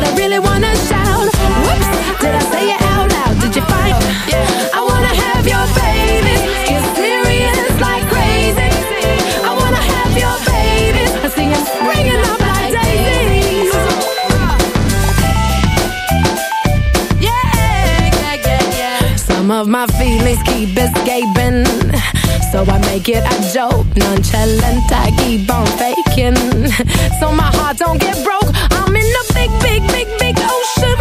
but I really wanna shout. Whoops, did I say it out loud? Did you find? I wanna have your baby. Get serious like crazy. I wanna have your baby. I see springing up like daisies. Yeah, yeah, yeah, yeah. Some of my feelings keep escaping. So I make it a joke, nonchalant, I keep on faking. So my heart don't get broke. I'm big, big, big, big ocean.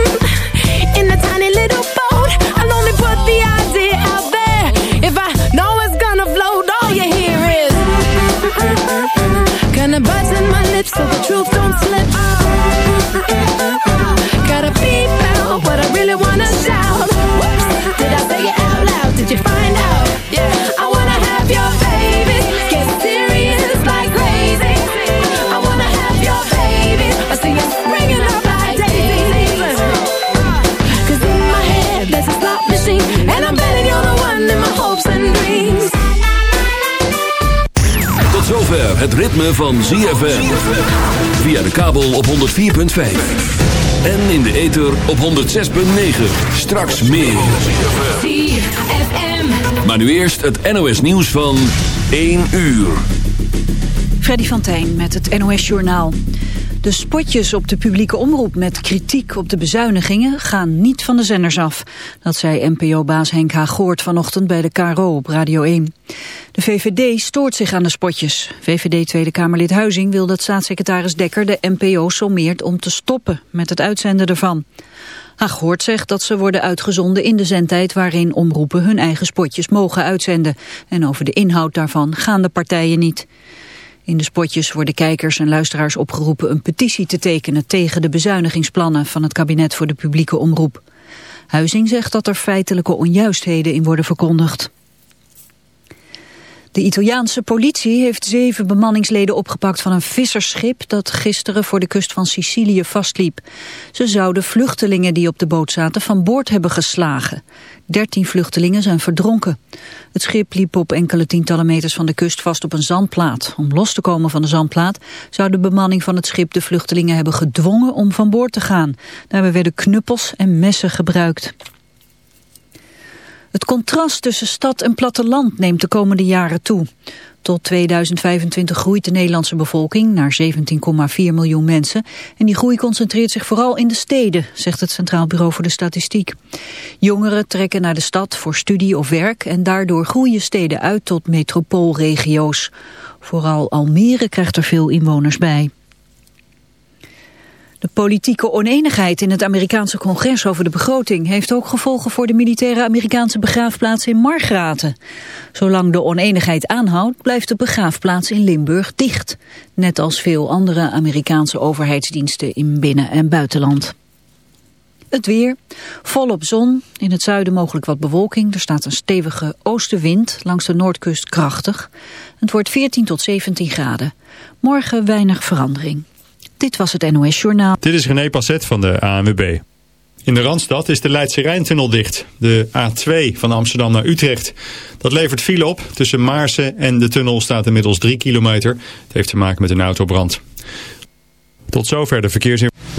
In a tiny little boat. I'll only put the idea out there. If I know it's gonna float, all you hear is. My lips so the truth don't slip. Het ritme van ZFM. Via de kabel op 104.5. En in de ether op 106.9. Straks meer. Maar nu eerst het NOS nieuws van 1 uur. Freddy van Tijn met het NOS Journaal. De spotjes op de publieke omroep met kritiek op de bezuinigingen gaan niet van de zenders af. Dat zei NPO-baas Henk Hagoort vanochtend bij de KRO op Radio 1. De VVD stoort zich aan de spotjes. VVD Tweede Kamerlid Huizing wil dat staatssecretaris Dekker de NPO sommeert om te stoppen met het uitzenden ervan. Hagoort zegt dat ze worden uitgezonden in de zendtijd waarin omroepen hun eigen spotjes mogen uitzenden. En over de inhoud daarvan gaan de partijen niet. In de spotjes worden kijkers en luisteraars opgeroepen een petitie te tekenen tegen de bezuinigingsplannen van het kabinet voor de publieke omroep. Huizing zegt dat er feitelijke onjuistheden in worden verkondigd. De Italiaanse politie heeft zeven bemanningsleden opgepakt van een vissersschip dat gisteren voor de kust van Sicilië vastliep. Ze zouden vluchtelingen die op de boot zaten van boord hebben geslagen. Dertien vluchtelingen zijn verdronken. Het schip liep op enkele tientallen meters van de kust vast op een zandplaat. Om los te komen van de zandplaat zou de bemanning van het schip de vluchtelingen hebben gedwongen om van boord te gaan. Daarbij werden knuppels en messen gebruikt. Het contrast tussen stad en platteland neemt de komende jaren toe. Tot 2025 groeit de Nederlandse bevolking naar 17,4 miljoen mensen. En die groei concentreert zich vooral in de steden, zegt het Centraal Bureau voor de Statistiek. Jongeren trekken naar de stad voor studie of werk en daardoor groeien steden uit tot metropoolregio's. Vooral Almere krijgt er veel inwoners bij. De politieke oneenigheid in het Amerikaanse congres over de begroting heeft ook gevolgen voor de militaire Amerikaanse begraafplaats in Margraten. Zolang de oneenigheid aanhoudt blijft de begraafplaats in Limburg dicht. Net als veel andere Amerikaanse overheidsdiensten in binnen- en buitenland. Het weer, volop zon, in het zuiden mogelijk wat bewolking. Er staat een stevige oostenwind, langs de noordkust krachtig. Het wordt 14 tot 17 graden. Morgen weinig verandering. Dit was het NOS Journaal. Dit is René Passet van de ANWB. In de Randstad is de Leidse Rijntunnel dicht. De A2 van Amsterdam naar Utrecht. Dat levert file op. Tussen Maarsen en de tunnel staat inmiddels 3 kilometer. Het heeft te maken met een autobrand. Tot zover de verkeersinformatie.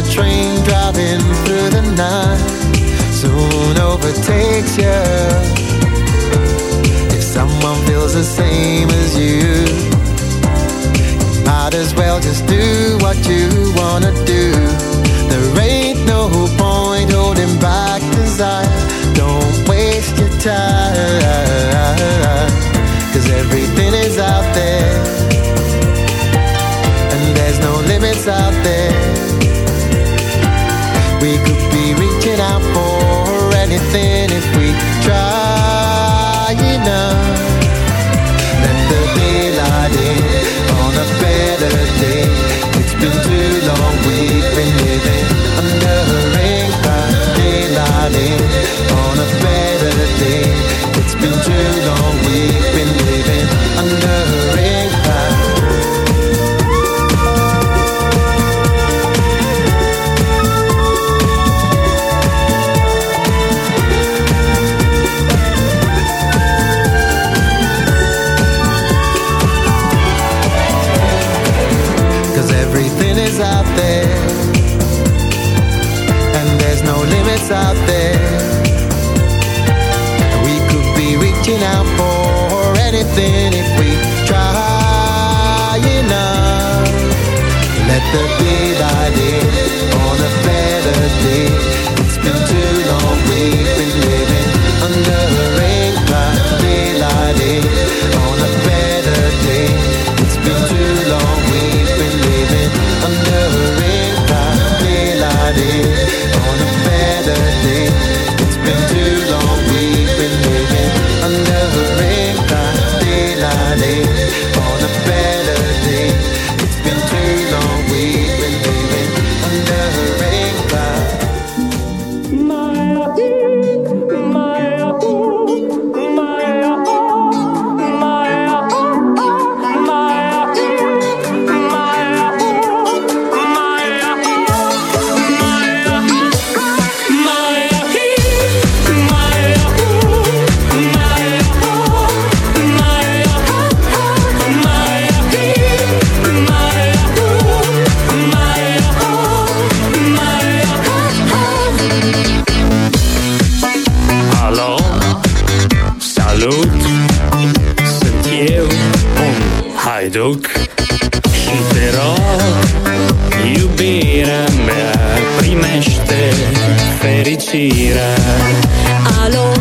a train driving through the night soon overtakes you. If someone feels the same as you, you might as well just do what you wanna do the daylight in on a better day. It's been too long, we've been the Alo,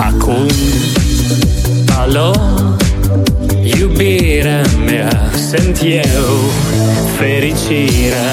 acum Alo, iubirea mea, sunt eu, fericirea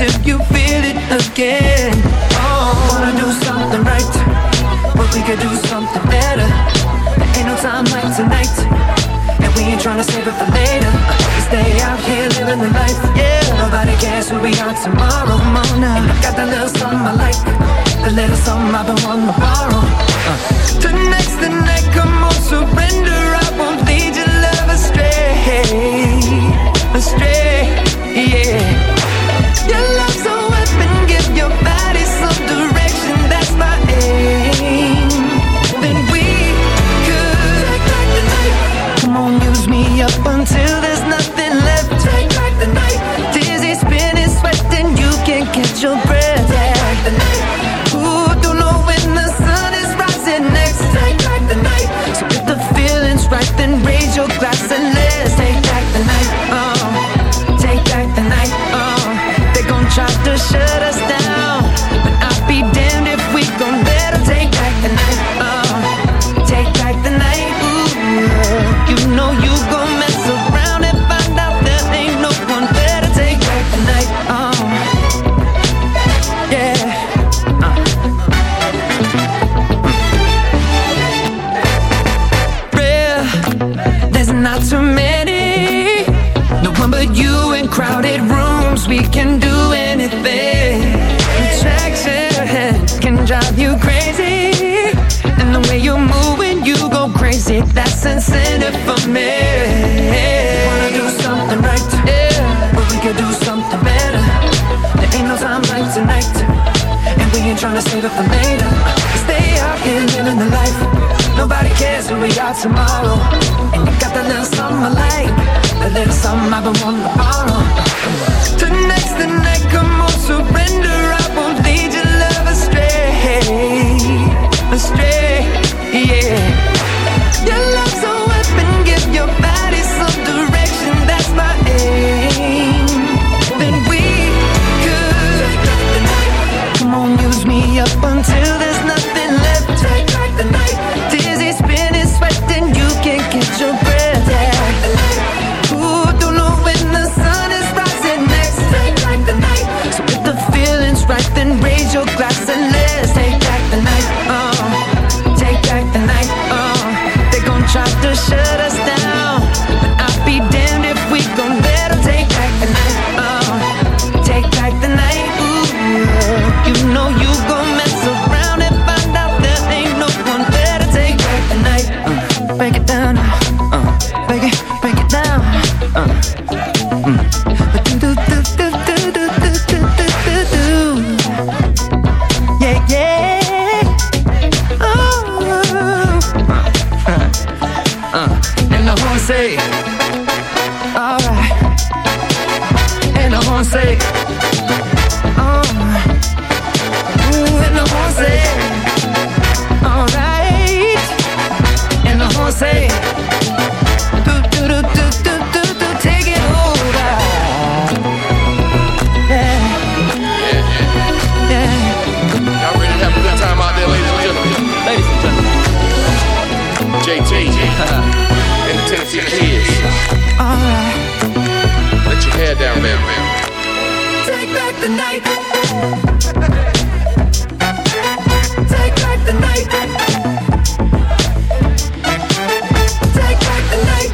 till you feel it again. Oh, wanna do something right, but we could do something better. There ain't no time like tonight, and we ain't trying to save it for later. We stay out here living the life, yeah. Nobody cares who we are tomorrow, Mona. I got that little something I like, the little something I've been wanting to borrow. Uh. Tonight's the night, come on, surrender. I won't lead your love astray. your glass and a single for later. Stay out here living the life. Nobody cares who we are tomorrow. And you got that little something I like, that little something I've been wanting to borrow. Tonight's the night, come on, surrender. I won't lead your love astray, astray, yeah. The night. Take back the night. Take back the night.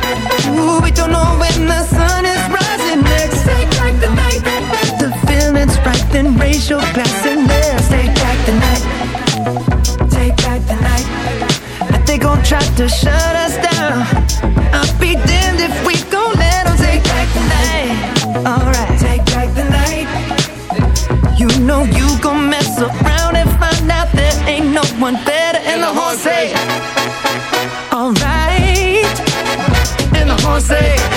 Ooh, we don't know when the sun is rising next. Take back the night. The feeling's right, then raise your glass and let's take back the night. Take back the night. They gon' try to shut say, Alright. And the horse say,